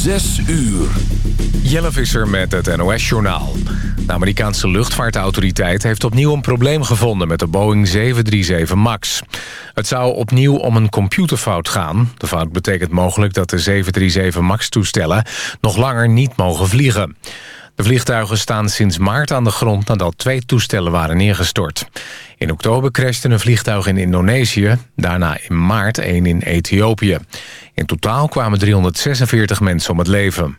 Zes uur. Jelle Visser met het NOS-journaal. De Amerikaanse luchtvaartautoriteit heeft opnieuw een probleem gevonden... met de Boeing 737 MAX. Het zou opnieuw om een computerfout gaan. De fout betekent mogelijk dat de 737 MAX-toestellen... nog langer niet mogen vliegen. De vliegtuigen staan sinds maart aan de grond nadat twee toestellen waren neergestort. In oktober crashte een vliegtuig in Indonesië, daarna in maart één in Ethiopië. In totaal kwamen 346 mensen om het leven.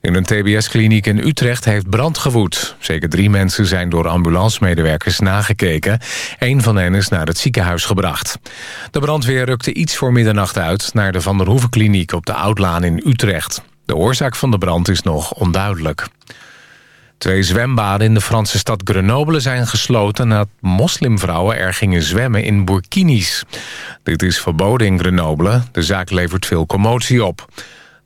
In een tbs-kliniek in Utrecht heeft brand gewoed. Zeker drie mensen zijn door ambulancemedewerkers nagekeken. Eén van hen is naar het ziekenhuis gebracht. De brandweer rukte iets voor middernacht uit... naar de Van der Hoeven-kliniek op de Oudlaan in Utrecht. De oorzaak van de brand is nog onduidelijk. Twee zwembaden in de Franse stad Grenoble zijn gesloten... nadat moslimvrouwen er gingen zwemmen in burkinis. Dit is verboden in Grenoble. De zaak levert veel commotie op.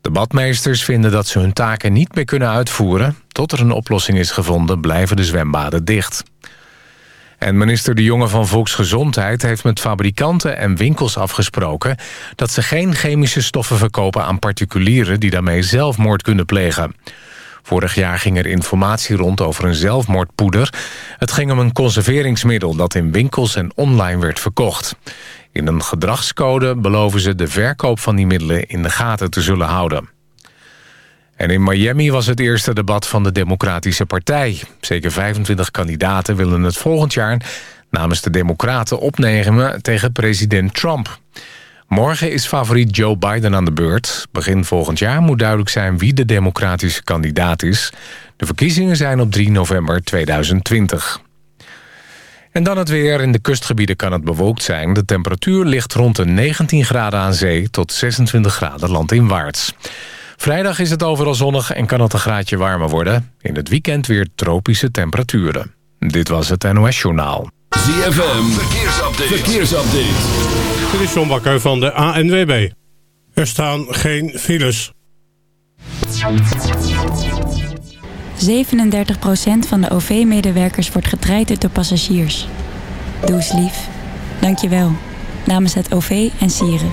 De badmeesters vinden dat ze hun taken niet meer kunnen uitvoeren. Tot er een oplossing is gevonden blijven de zwembaden dicht. En minister De Jonge van Volksgezondheid heeft met fabrikanten en winkels afgesproken... dat ze geen chemische stoffen verkopen aan particulieren... die daarmee zelfmoord kunnen plegen. Vorig jaar ging er informatie rond over een zelfmoordpoeder. Het ging om een conserveringsmiddel dat in winkels en online werd verkocht. In een gedragscode beloven ze de verkoop van die middelen in de gaten te zullen houden. En in Miami was het eerste debat van de Democratische Partij. Zeker 25 kandidaten willen het volgend jaar namens de Democraten opnemen tegen president Trump. Morgen is favoriet Joe Biden aan de beurt. Begin volgend jaar moet duidelijk zijn wie de democratische kandidaat is. De verkiezingen zijn op 3 november 2020. En dan het weer. In de kustgebieden kan het bewolkt zijn. De temperatuur ligt rond de 19 graden aan zee tot 26 graden landinwaarts. Vrijdag is het overal zonnig en kan het een graadje warmer worden. In het weekend weer tropische temperaturen. Dit was het NOS Journaal. ZFM, verkeersupdate. verkeersupdate. Dit is John Bakker van de ANWB. Er staan geen files. 37% van de OV-medewerkers wordt getraind door passagiers. Doe eens lief. Dank je wel. Namens het OV en Sieren.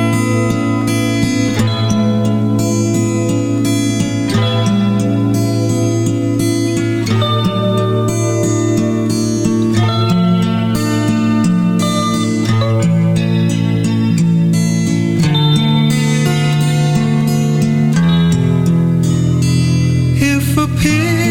for peace.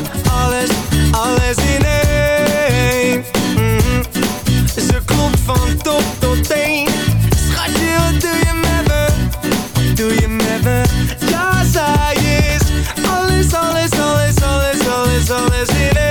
alles, alles in één mm. Ze klopt van top tot teen Schatje, wat doe je met me? Wat doe je met me? Ja, zij is alles, alles, alles, alles, alles, alles in één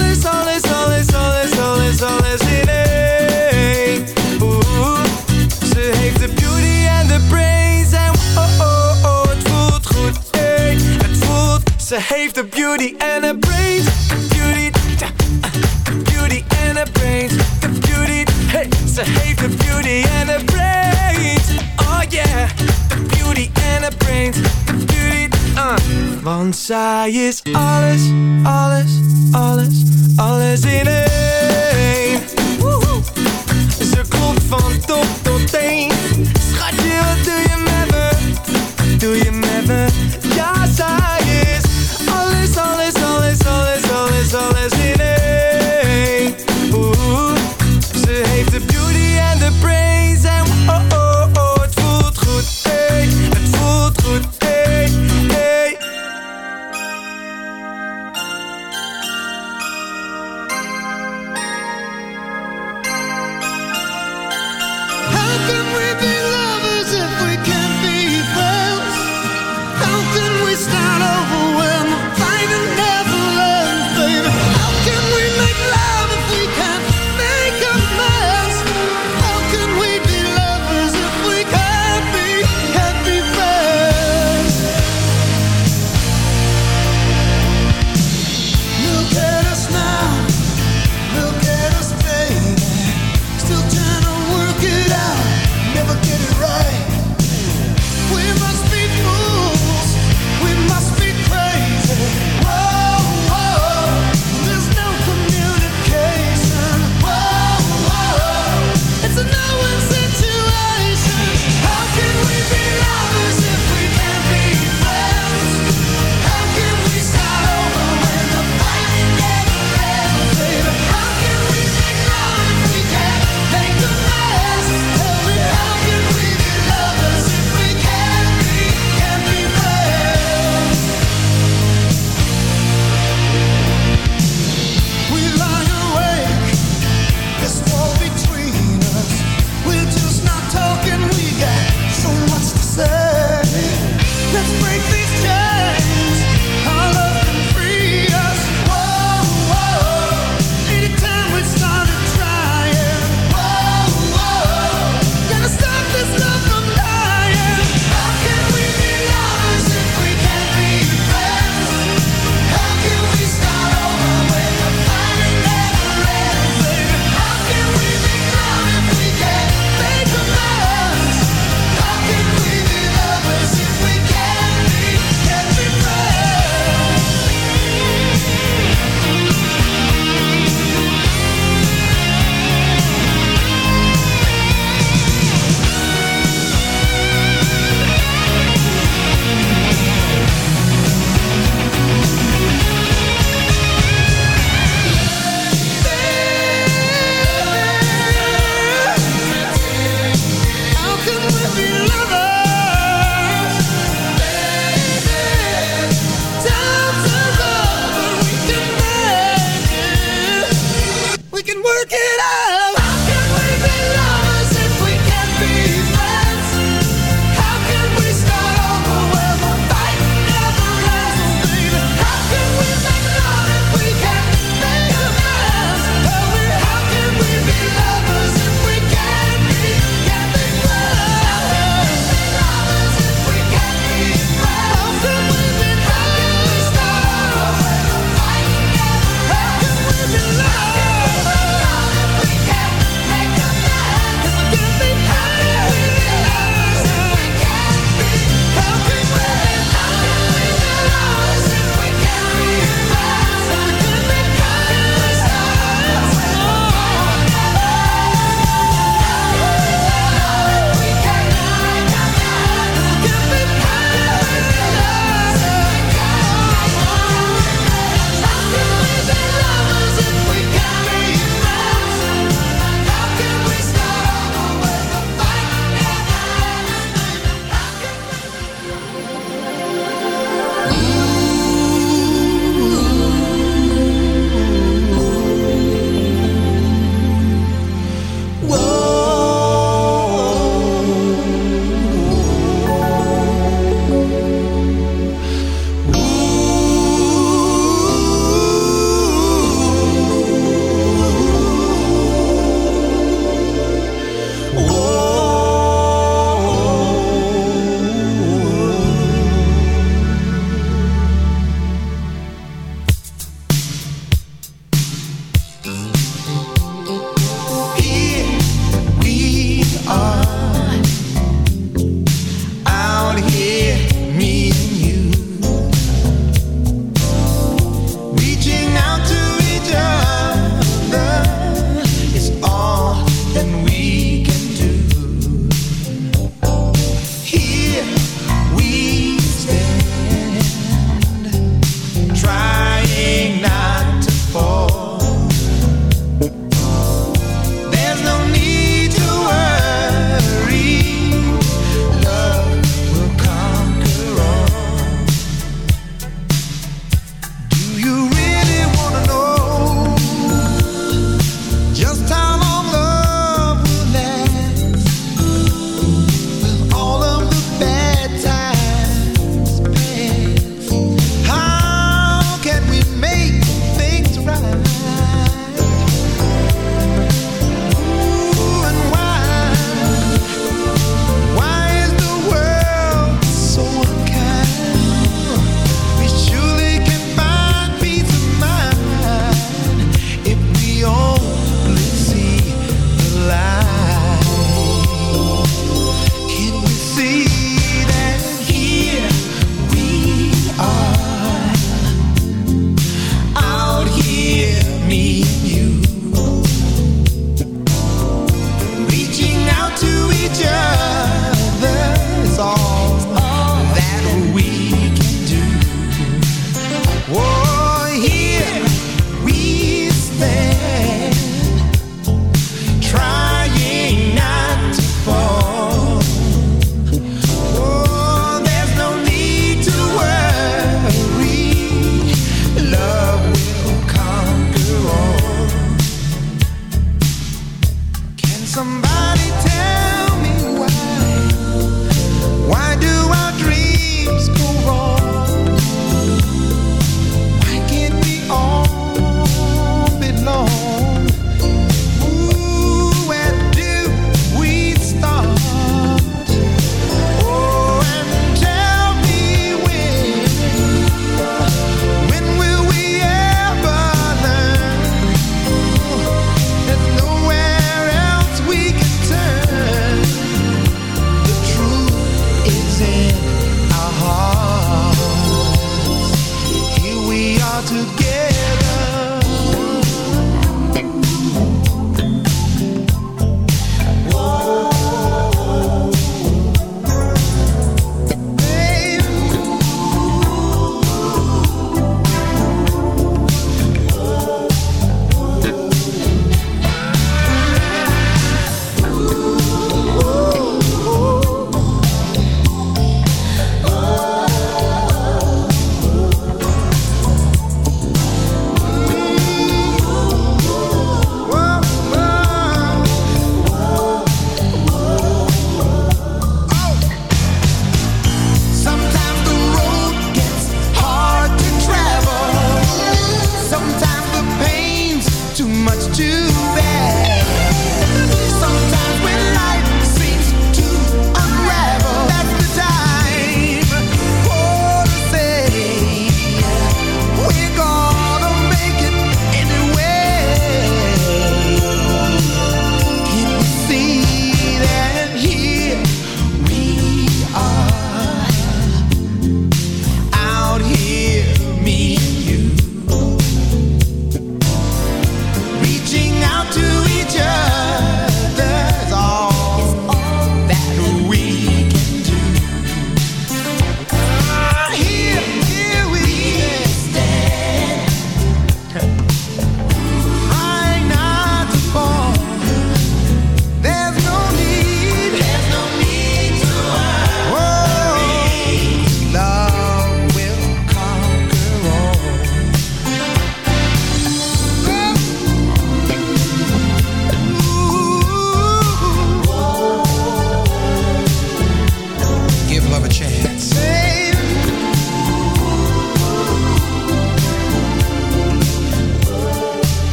alles, alles, alles, alles, alles, alles in. Één Oeh, Ze heeft de beauty en de brains En oh, oh, oh, het voelt goed, hey. Het voelt, ze heeft de beauty en de brains. Beauty, Want zij is alles, alles, alles, alles in één. Ze klopt van top tot teen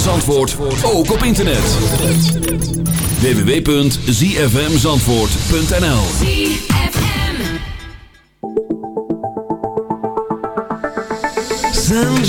Zandvoort ook op internet. www.zfmzandvoort.nl Send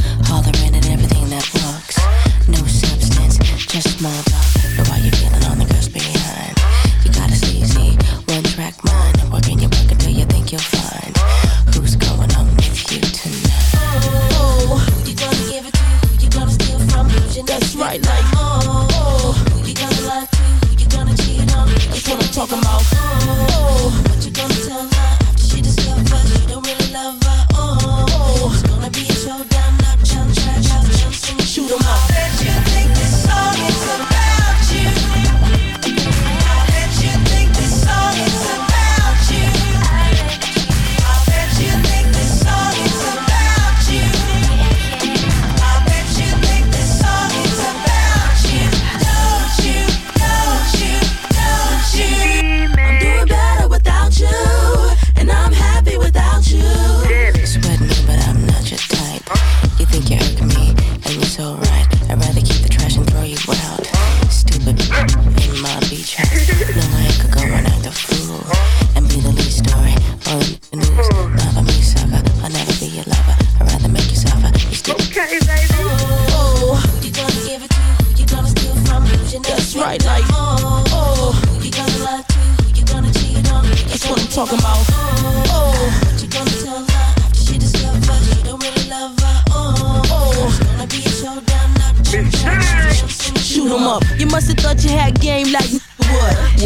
had game like?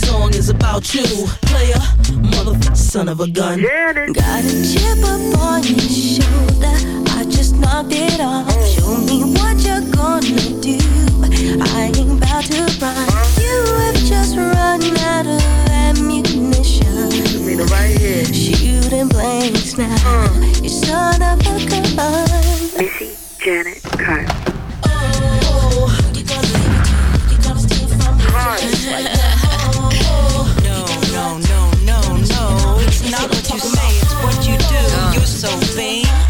this song is about you. Player, motherfucker, son of a gun. Got a chip up on your shoulder. I just knocked it off. Show me what you're gonna do. I ain't about to run. You have just run out of ammunition. Shooting blanks now. Uh. You son of a gun. Missy Janet Carter. Oh, you gonna leave it to? Who you gonna steal from? No, so vain.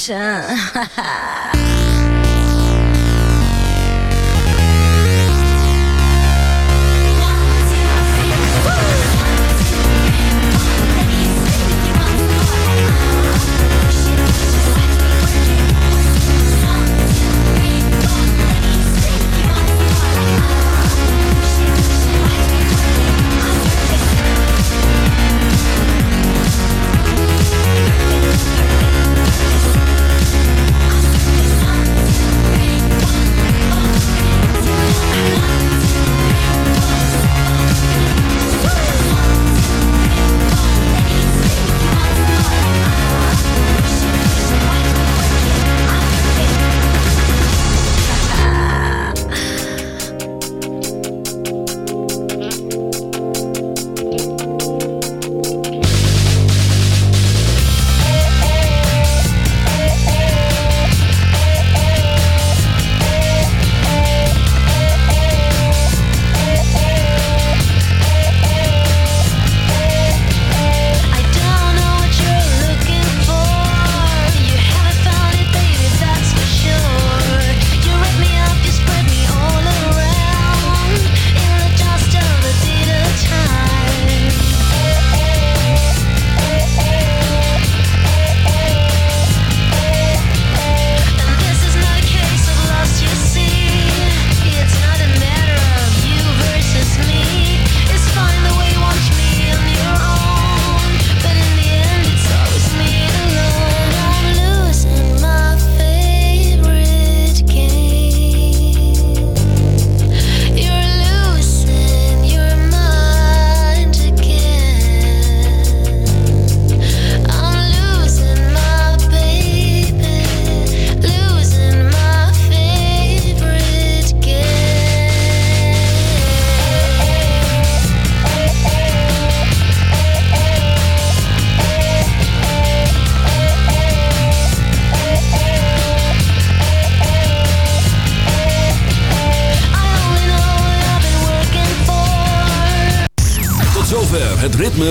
神，哈哈。